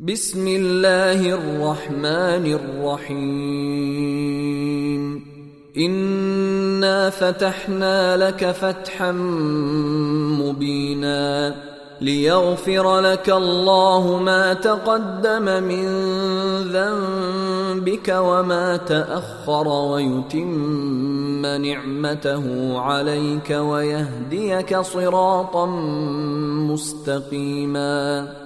بسم الله الرحمن الرحيم. إنا فتحنا لك فتحا مبينا ليغفر لك الله ما تقدم من ذنبك وما تأخر ويتم نعمته عليك ويهديك صراطا مستقيما.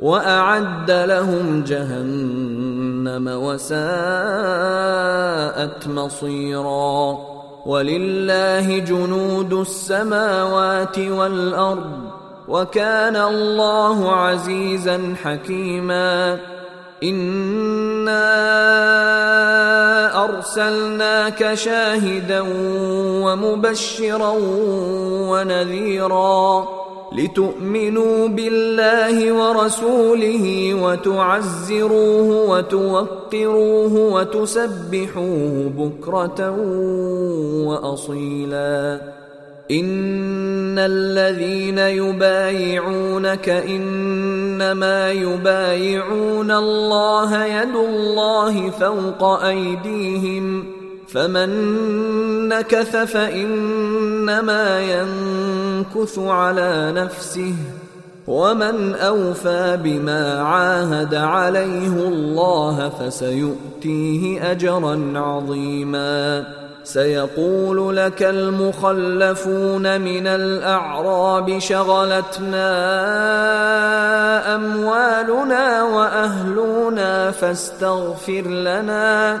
وأعد لهم جهنم وساءت مصيرا. ولله جنود السماوات والأرض وكان الله عزيزا حكيما. إنا أرسلناك شاهدا ومبشرا ونذيرا. لتؤمنوا بالله ورسوله وتعزروه وتوقروه وتسبحوه بكرة وأصيلا. إن الذين يبايعونك إنما يبايعون الله يد الله فوق أيديهم فمن نكث فانما ينكث على نفسه ومن اوفى بما عاهد عليه الله فسيؤتيه اجرا عظيما سيقول لك المخلفون من الاعراب شغلتنا اموالنا واهلنا فاستغفر لنا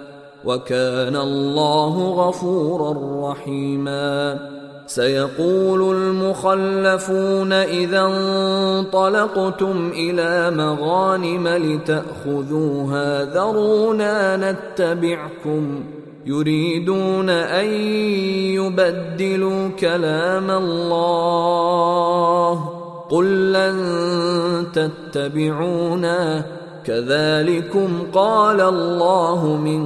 وكان الله غفورا رحيما. سيقول المخلفون إذا انطلقتم إلى مغانم لتأخذوها ذرونا نتبعكم. يريدون أن يبدلوا كلام الله. قل لن تتبعونا. كذلكم قال الله من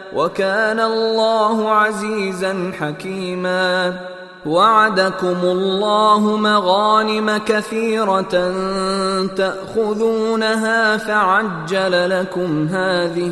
وكان الله عزيزا حكيما. وعدكم الله مغانم كثيرة تأخذونها فعجل لكم هذه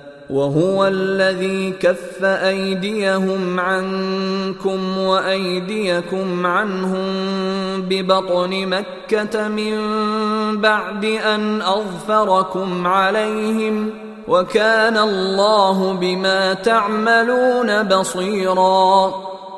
وهو الذي كف أيديهم عنكم وأيديكم عنهم ببطن مكة من بعد أن أظفركم عليهم وكان الله بما تعملون بصيرا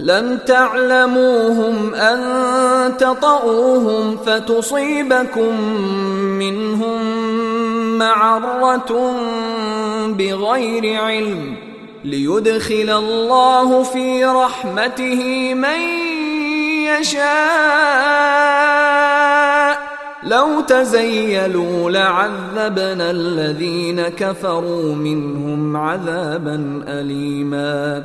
لم تعلموهم أن تطئوهم فتصيبكم منهم معرة بغير علم ليدخل الله في رحمته من يشاء. لو تزيلوا لعذبنا الذين كفروا منهم عذابا اليما.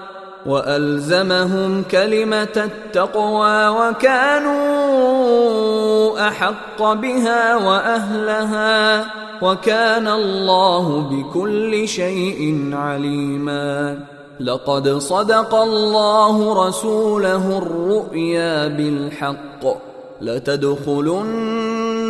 وألزمهم كلمة التقوى وكانوا أحق بها وأهلها وكان الله بكل شيء عليما. لقد صدق الله رسوله الرؤيا بالحق. لتدخلن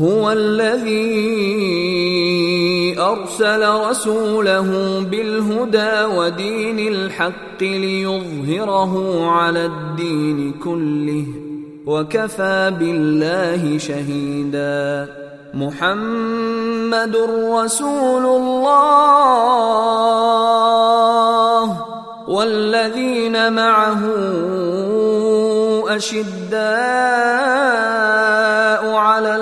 هو الذي أرسل رسوله بالهدى ودين الحق ليظهره على الدين كله وكفى بالله شهيدا. محمد رسول الله والذين معه أشداء